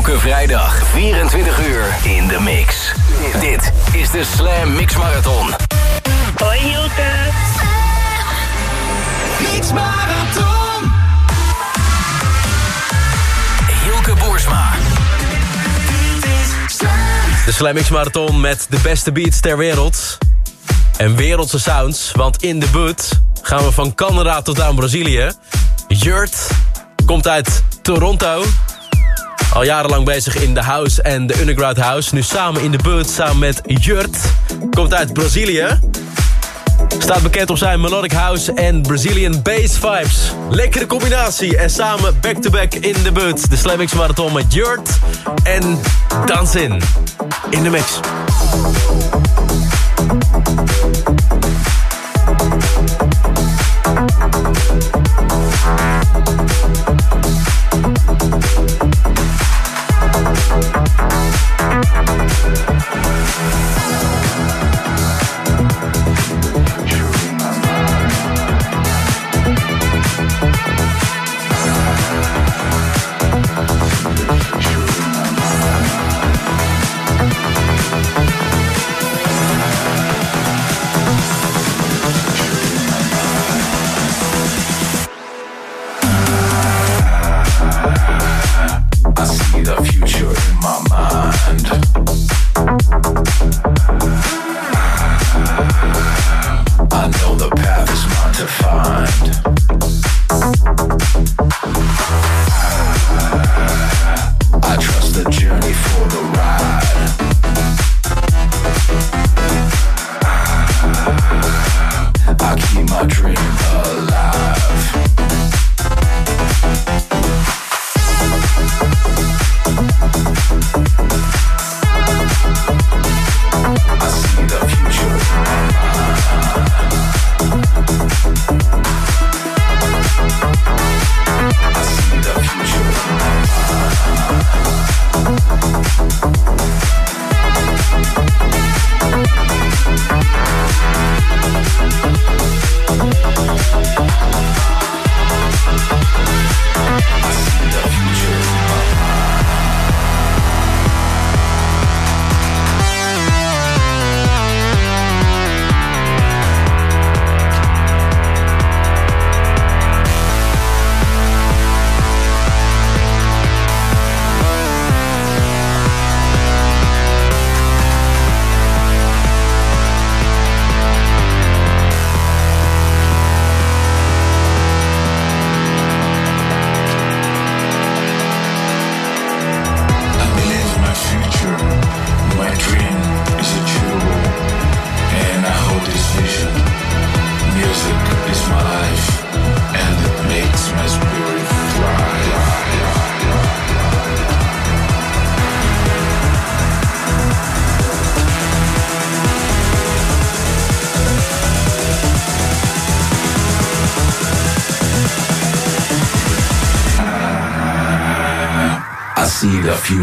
Elke vrijdag 24 uur in de mix. Dit is de Slam Mix Marathon. Hoi Hilke. Mix Marathon. Hilke Boersma. De Slam Mix Marathon met de beste beats ter wereld. En wereldse sounds, want in de boot gaan we van Canada tot aan Brazilië. Jurt komt uit Toronto. Al jarenlang bezig in de house en de underground house. Nu samen in de boot, samen met Jurt. Komt uit Brazilië. Staat bekend op zijn melodic house en Brazilian bass vibes. Lekkere combinatie en samen back-to-back in de boot. De Slam Marathon met Jurt en Dansin. In de mix.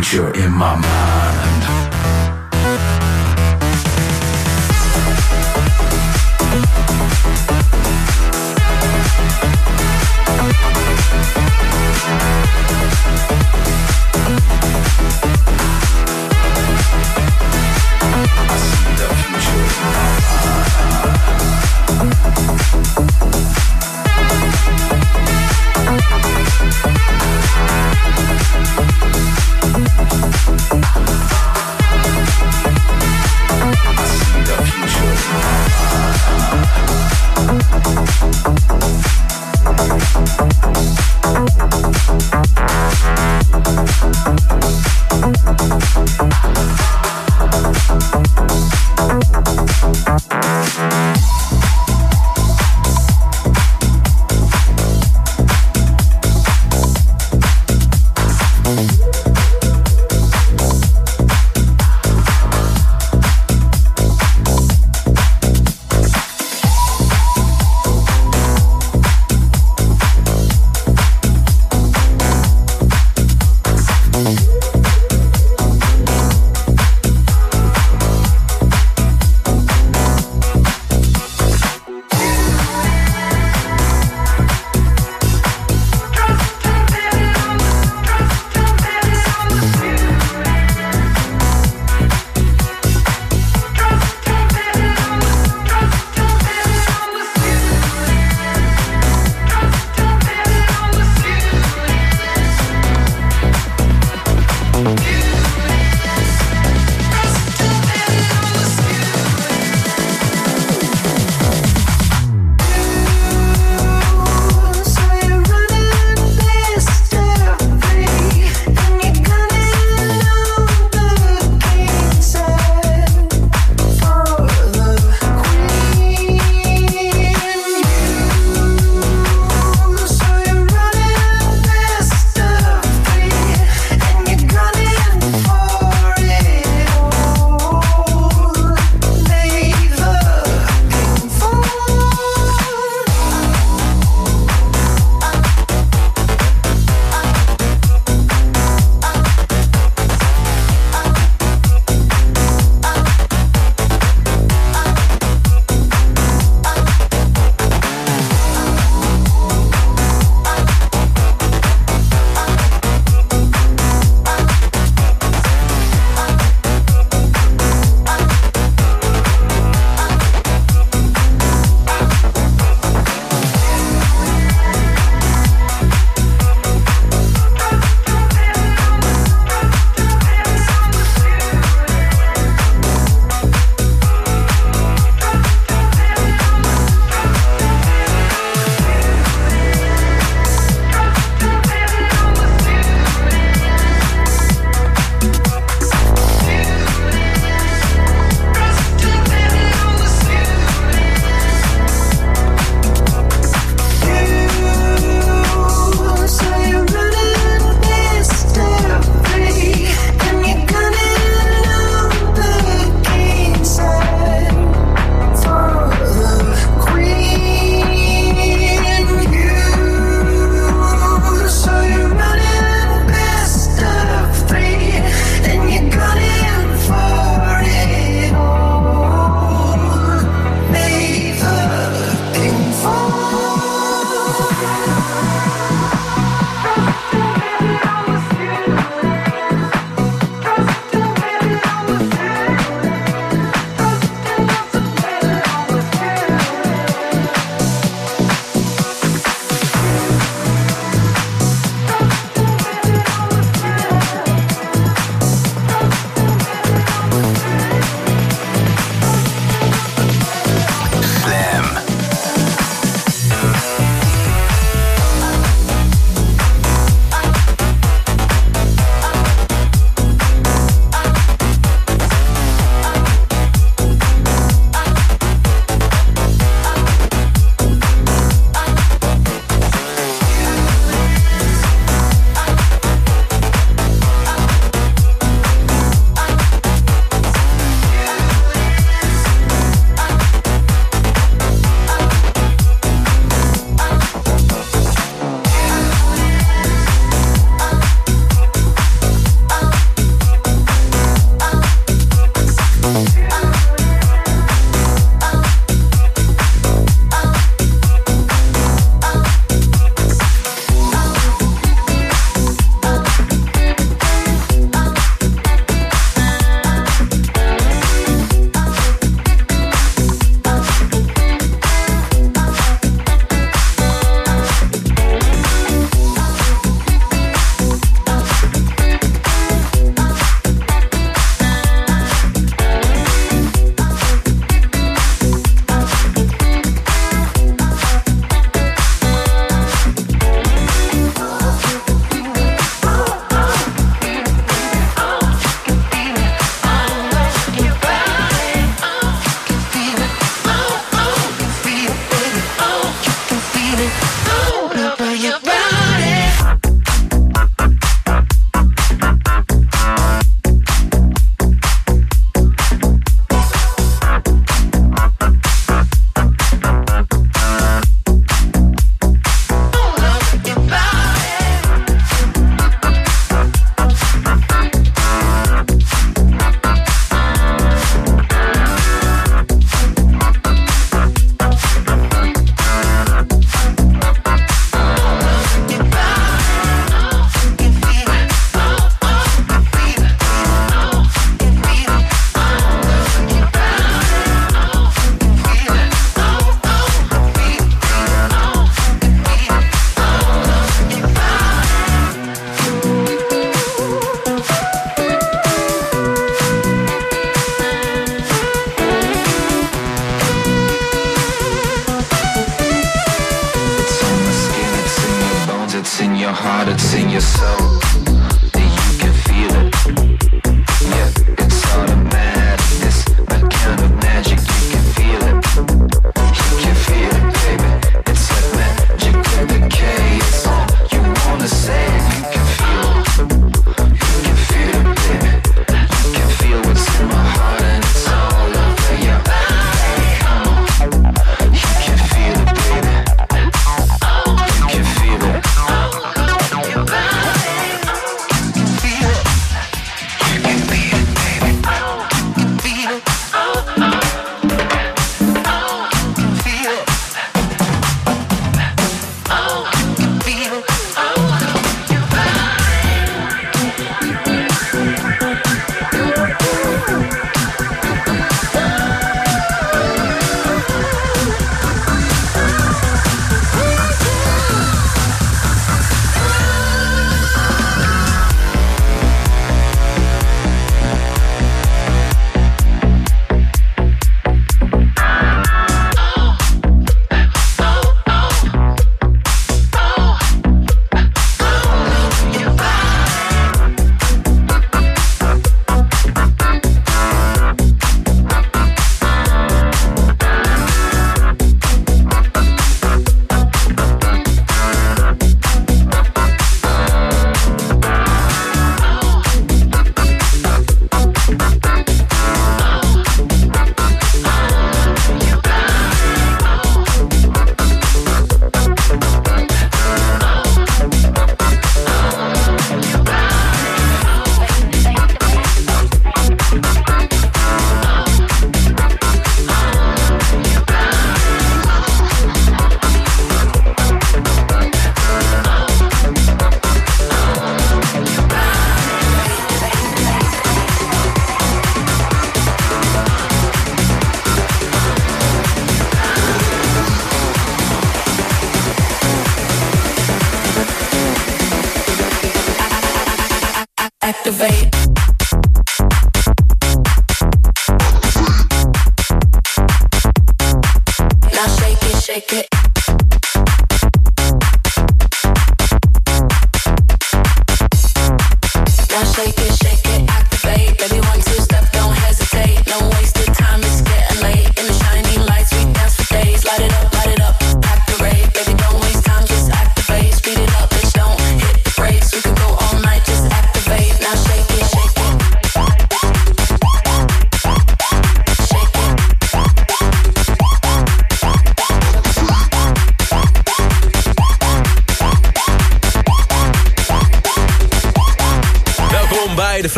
Future in my mind.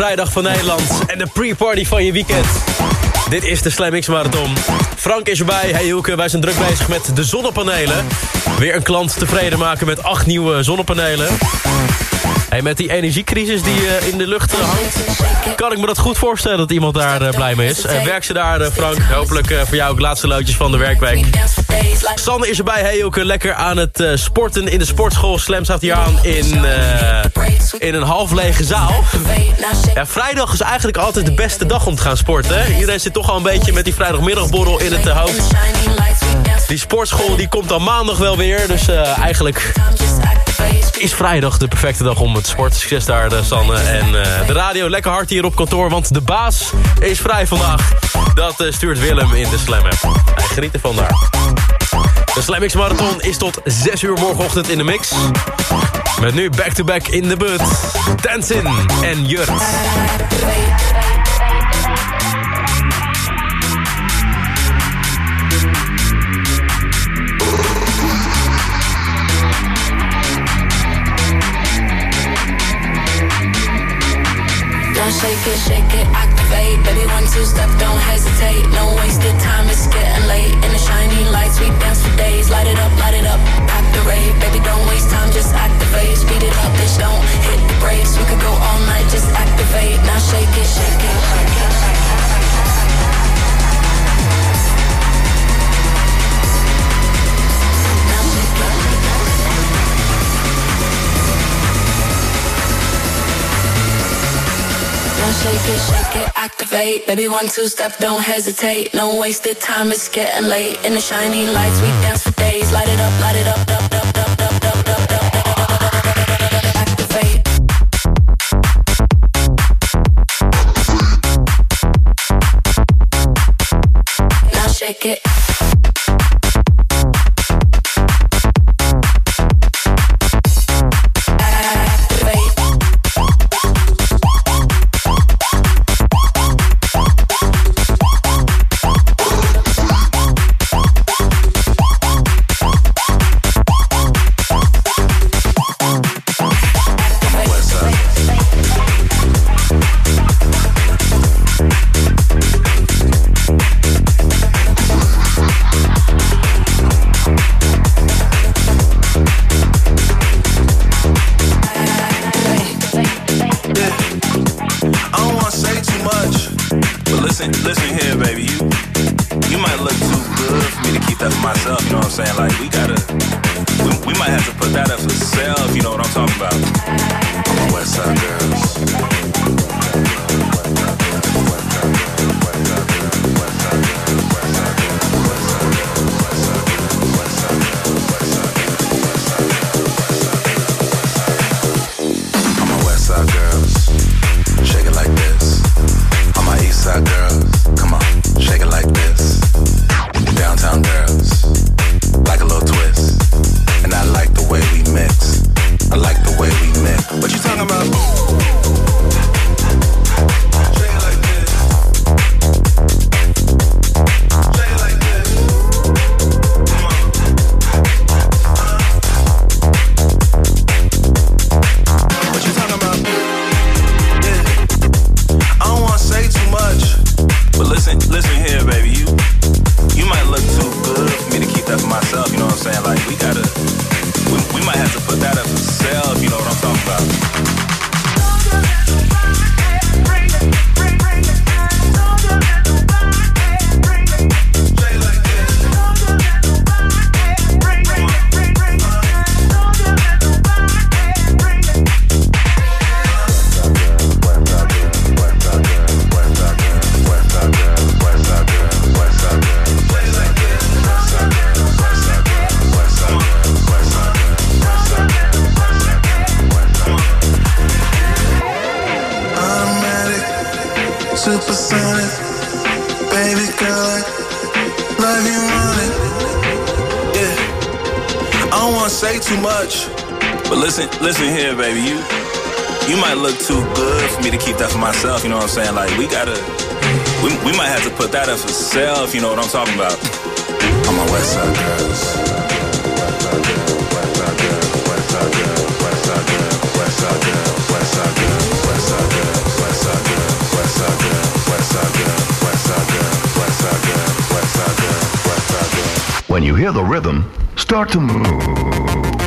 Vrijdag van Nederland en de pre-party van je weekend. Dit is de Slam X Marathon. Frank is erbij, hey Hoeke, wij zijn druk bezig met de zonnepanelen. Weer een klant tevreden maken met acht nieuwe zonnepanelen. Met die energiecrisis die eh, in de lucht eh, hangt... kan ik me dat goed voorstellen dat iemand daar eh, blij mee is. Eh, werk ze daar, Frank. Hopelijk voor jou ook laatste loodjes van de werkweek. Sanne is erbij, hey Hoeke, lekker aan het sporten in de sportschool. Slam staat hier aan in, in een half lege zaal. vrijdag is eigenlijk altijd de beste dag om te gaan sporten. Iedereen zit toch al een beetje met die vrijdagmiddagborrel in het hoofd. Die sportschool die komt dan maandag wel weer. Dus eigenlijk. Is vrijdag de perfecte dag om te sporten. Succes daar, eh, Sanne. En eh, de radio lekker hard hier op kantoor. Want de baas is vrij vandaag. Dat eh, stuurt Willem in de Slam. Hij geniet ervan daar. De Slam X Marathon is tot 6 uur morgenochtend in de mix. Met nu back-to-back in de but. Tenzin en Jurt. Now shake it, shake it, activate. Baby, one, two, step, don't hesitate. No wasted time, it's getting late. In the shining lights, we dance for days. Light it up, light it up, activate. Baby, don't waste time, just activate. Speed it up, bitch, don't hit the brakes. We could go all night, just activate. Now shake it, shake it, shake it. Shake it, shake it, activate. Baby, one, two step, don't hesitate. No wasted time, it's getting late. In the shiny lights, we dance for days. Light it up, light it up. Listen here, baby, you you might look too good for me to keep that for myself. You know what I'm saying? Like we gotta, we, we might have to put that up for self. You know what I'm talking about? I'm a West Side West Side girls. When you hear the rhythm, start to move.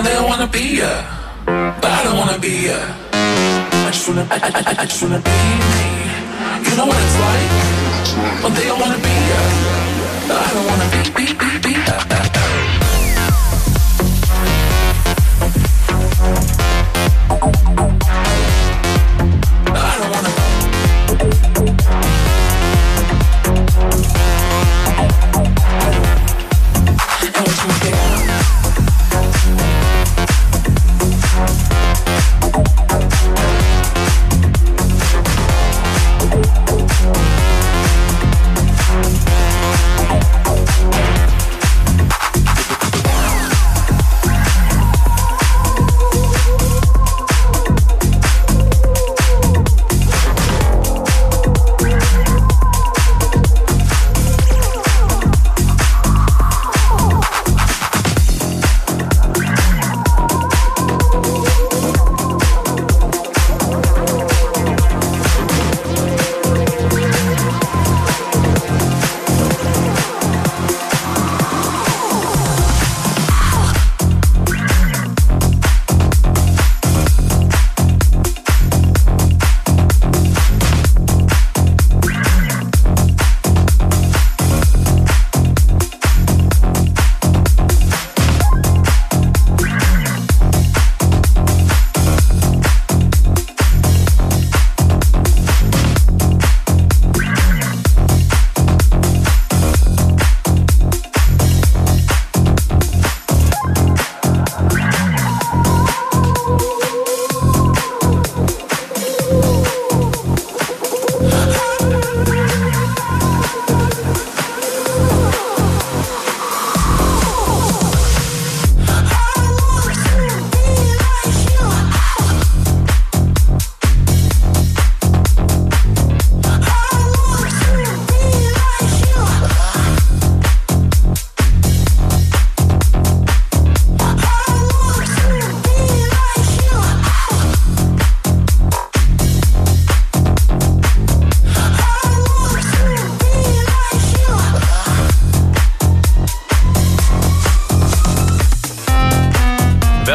And they don't wanna be ya, but I don't wanna be ya. I just wanna, I, I, I, I just wanna be me. You know what it's like, when they don't wanna be ya, but I don't wanna be, be, be, be ya.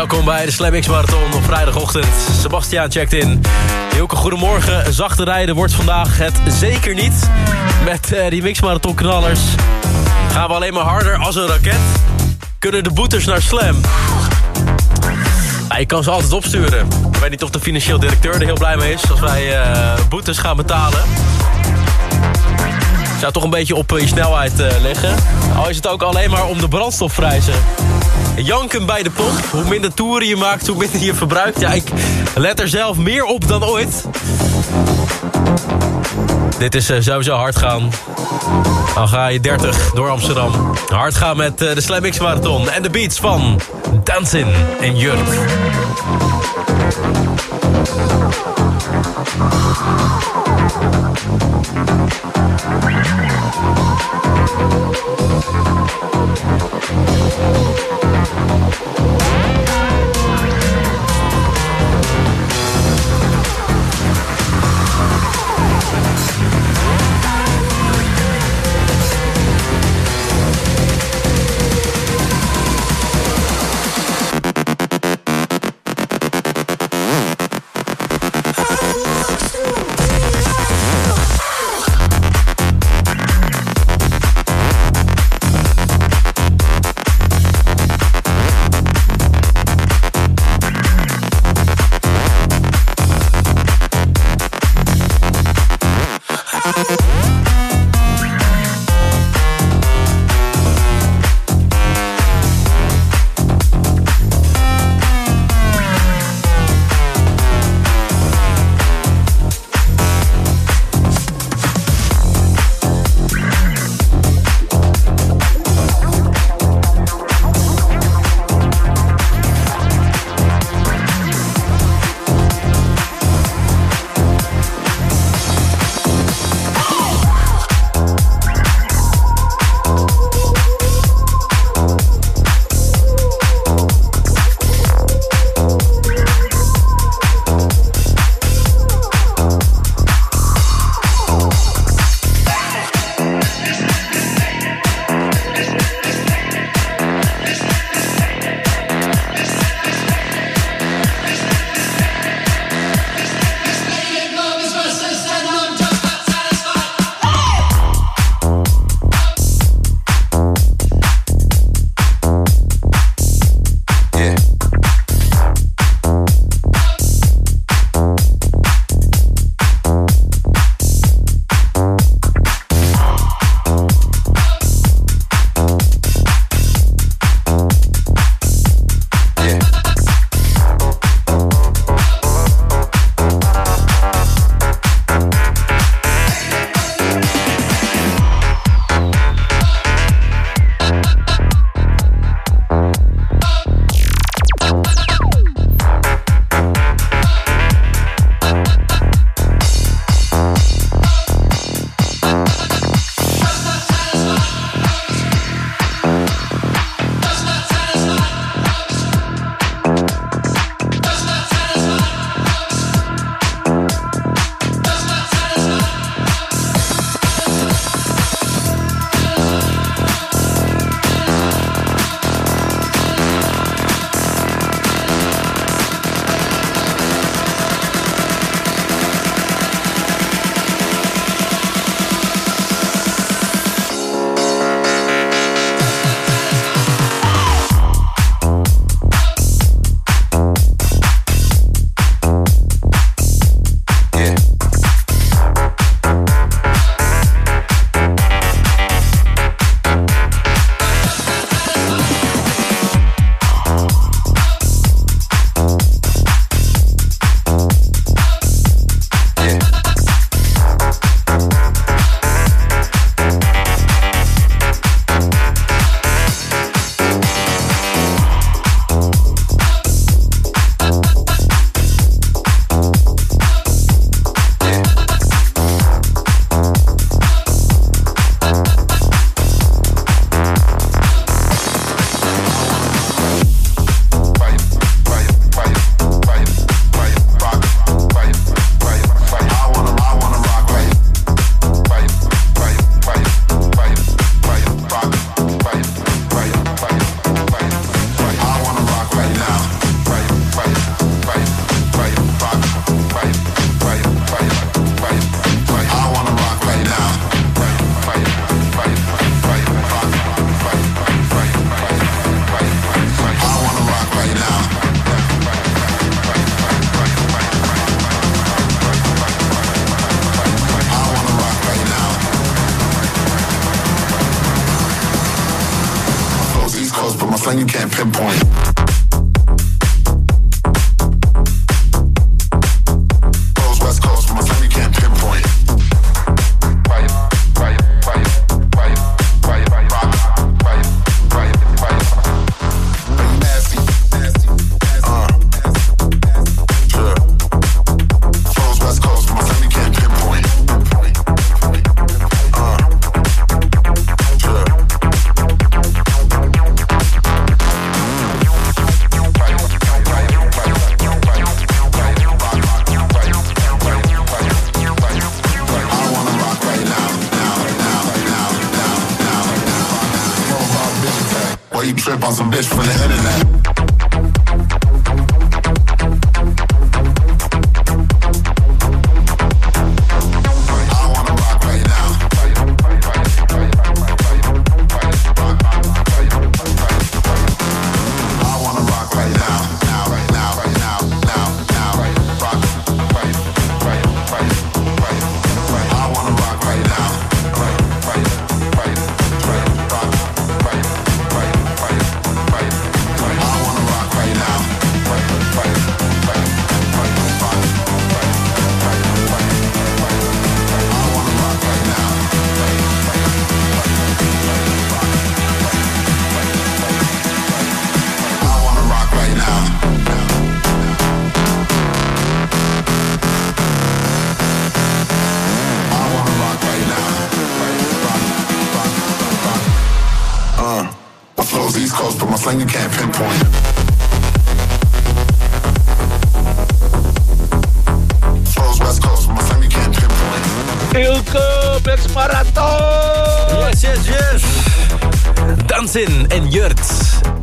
Welkom bij de Slam X Marathon op vrijdagochtend. Sebastiaan checkt in. Hilke, goedemorgen. Zachte rijden wordt vandaag het zeker niet. Met eh, die Mix Marathon knallers gaan we alleen maar harder als een raket. Kunnen de boetes naar Slam. Je kan ze altijd opsturen. Ik weet niet of de financieel directeur er heel blij mee is... als wij eh, boetes gaan betalen. Zou toch een beetje op eh, je snelheid eh, liggen. Al is het ook alleen maar om de brandstofprijzen. Janken bij de pomp. Hoe minder toeren je maakt, hoe minder je verbruikt. Ja, ik let er zelf meer op dan ooit. Dit is eh, sowieso hard gaan. Dan ga je 30 door Amsterdam. Hard gaan met de Slam X Marathon. En de beats van Dansin en Jurk.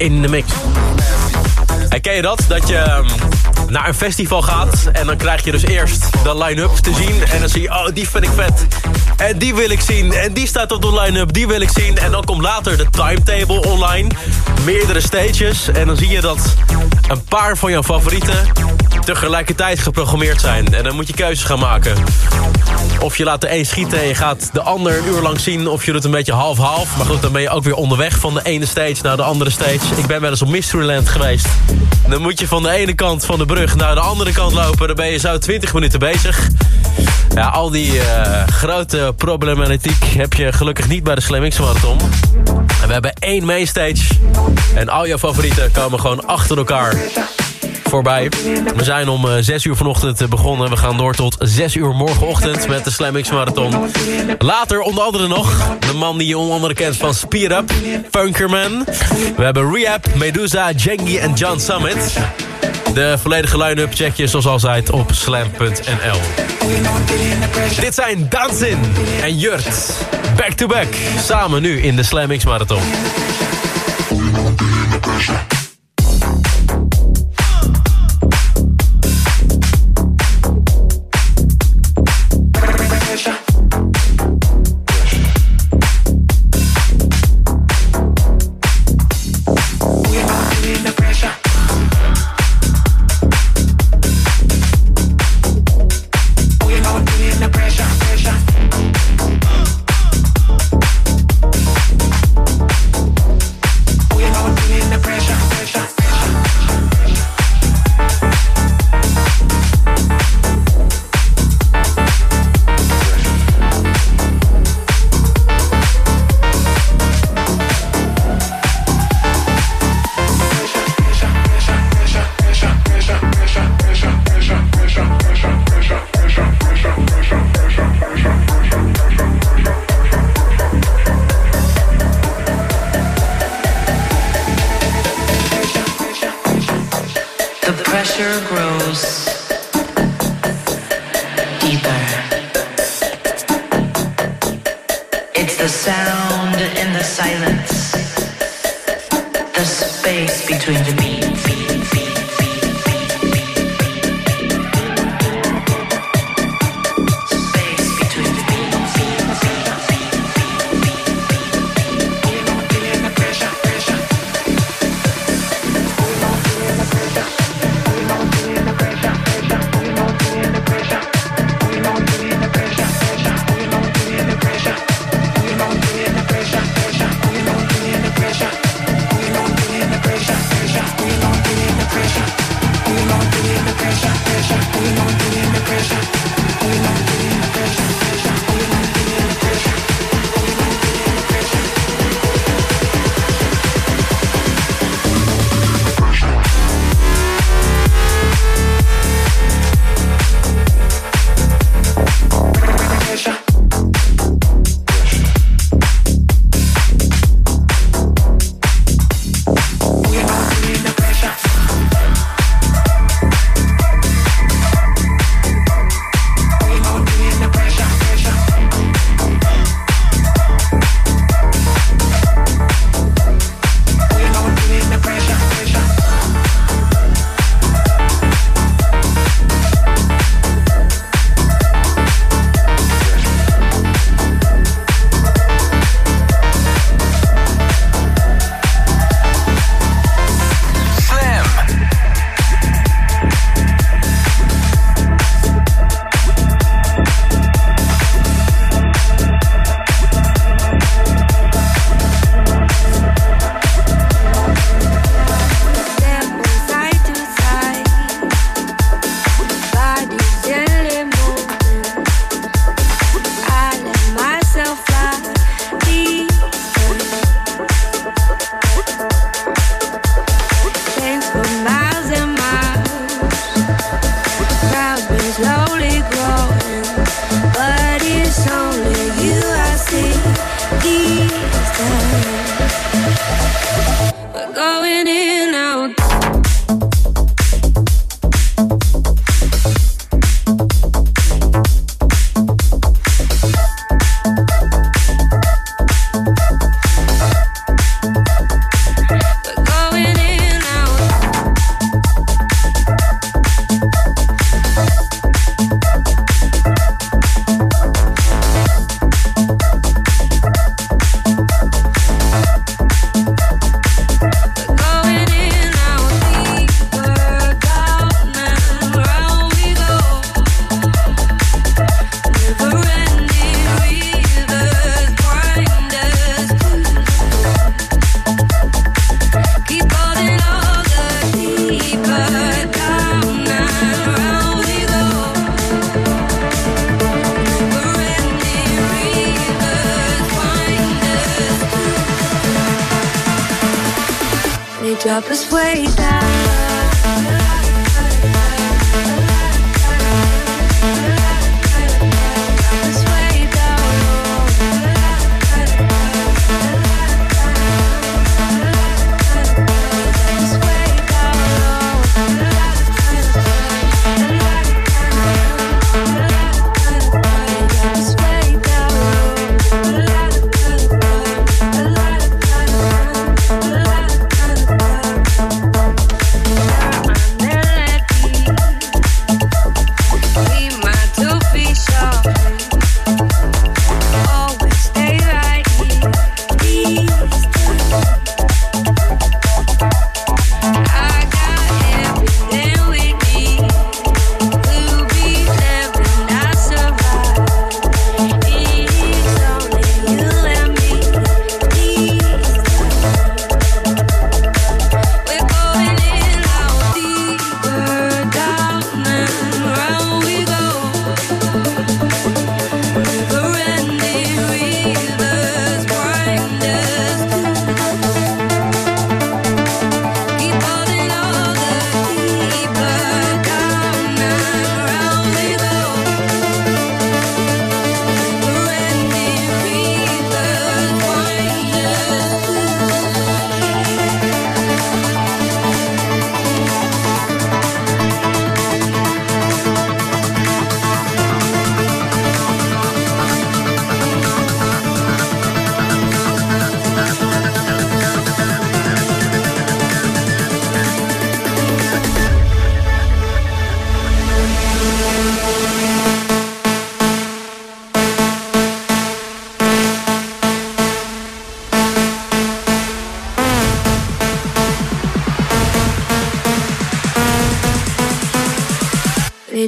In de mix. En ken je dat? Dat je ehm, naar een festival gaat en dan krijg je dus eerst de line-up te zien. En dan zie je, oh, die vind ik vet. En die wil ik zien. En die staat op de line-up, die wil ik zien. En dan komt later de timetable online. Meerdere stages. En dan zie je dat een paar van jouw favorieten tegelijkertijd geprogrammeerd zijn. En dan moet je keuzes gaan maken. Of je laat de een schieten en je gaat de ander een uur lang zien. Of je doet een beetje half-half. Maar goed, dan ben je ook weer onderweg van de ene stage naar de andere stage. Ik ben wel eens op Mysteryland geweest. Dan moet je van de ene kant van de brug naar de andere kant lopen. Dan ben je zo 20 minuten bezig. Ja, al die eh, grote problematiek heb je gelukkig niet bij de X Marathon. En we hebben één mainstage. En al jouw favorieten komen gewoon achter elkaar voorbij. We zijn om eh, 6 uur vanochtend eh, begonnen. We gaan door tot 6 uur morgenochtend met de Slam X Marathon. Later onder andere nog de man die je onder andere kent van Speed Up, Funkerman. We hebben Rehab, Medusa, Jengi en John Summit. De volledige line-up check je zoals altijd op slam.nl. Dit zijn Dansin en Jurt. Back to back. Samen nu in de Slam X Marathon.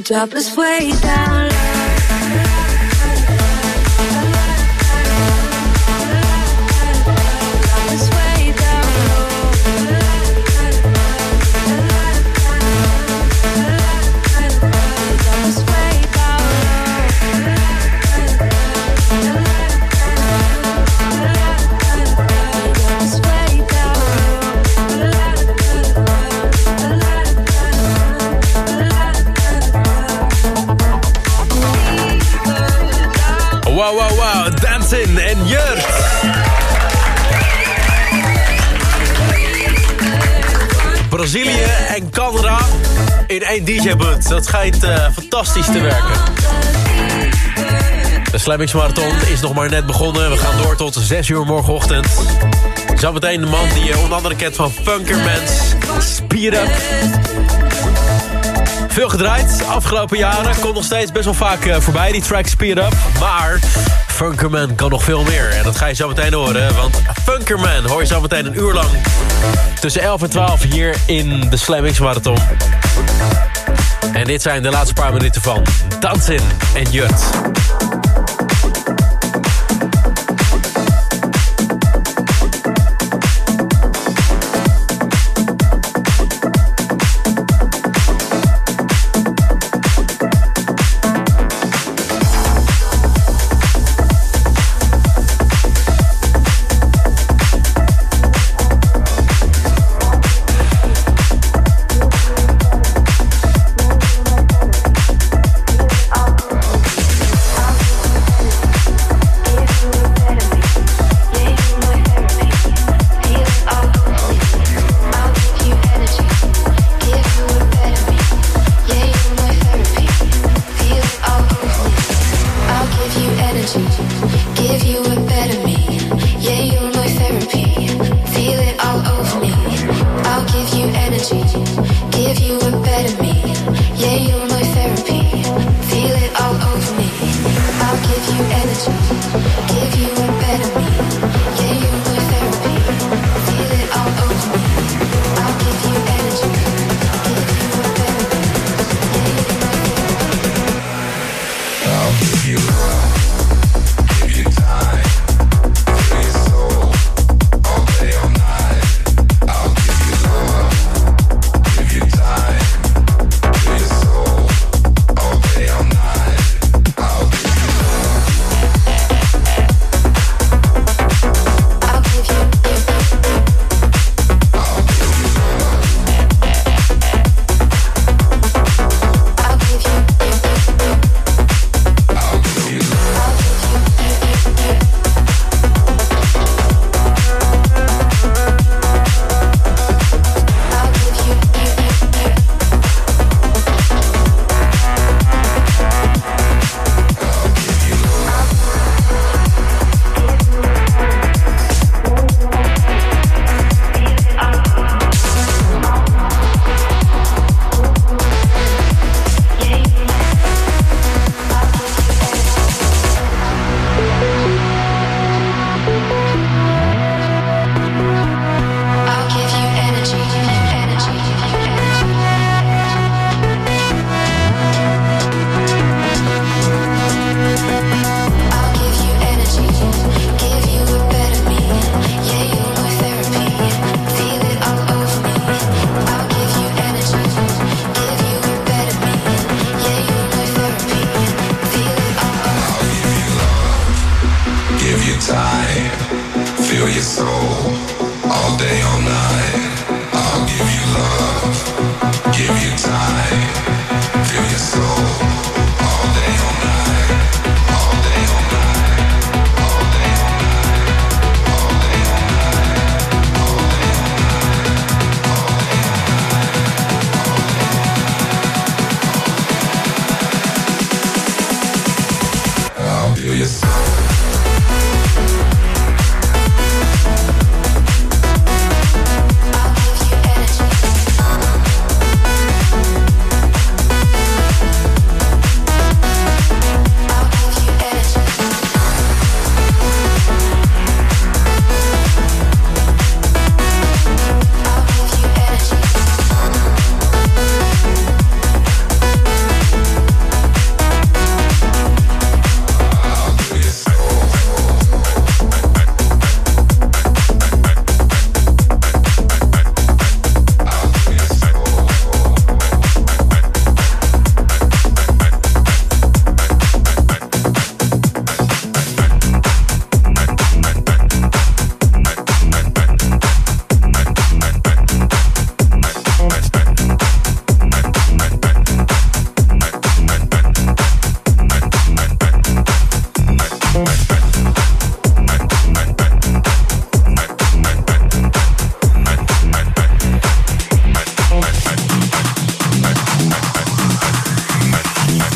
Drop this way down Brazilië en Canada in één DJ-boot. Dat schijnt eh, fantastisch te werken. De Slam X Marathon is nog maar net begonnen. We gaan door tot 6 uur morgenochtend. Zometeen de man die je onder andere kent van Funkermans. Speed Up. Veel gedraaid afgelopen jaren. Komt nog steeds best wel vaak eh, voorbij, die track Speed Up. Maar Funkerman kan nog veel meer. En dat ga je zo meteen horen. Want Funkerman hoor je zo meteen een uur lang. Tussen 11 en 12 hier in de Slam X Marathon. En dit zijn de laatste paar minuten van Dansin en Jut.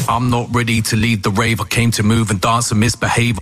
I'm not ready to lead the rave. I came to move and dance and misbehave.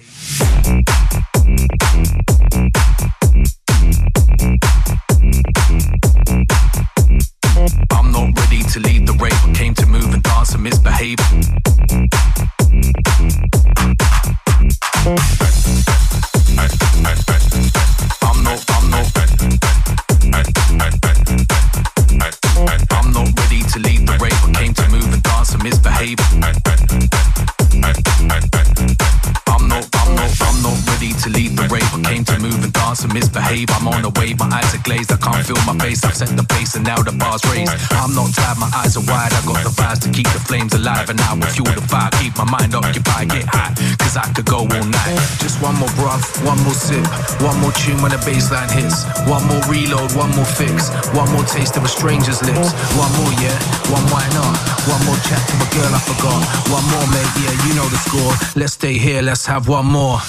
Now the bar's raised. I'm not tired, my eyes are wide. I got the vibes to keep the flames alive. And I will fuel the fire, keep my mind occupied, get high. Cause I could go all night. Just one more breath, one more sip, one more tune when the bassline hits. One more reload, one more fix, one more taste of a stranger's lips. One more, yeah, one why not? One more chat to a girl I forgot. One more, mate, yeah, you know the score. Let's stay here, let's have one more.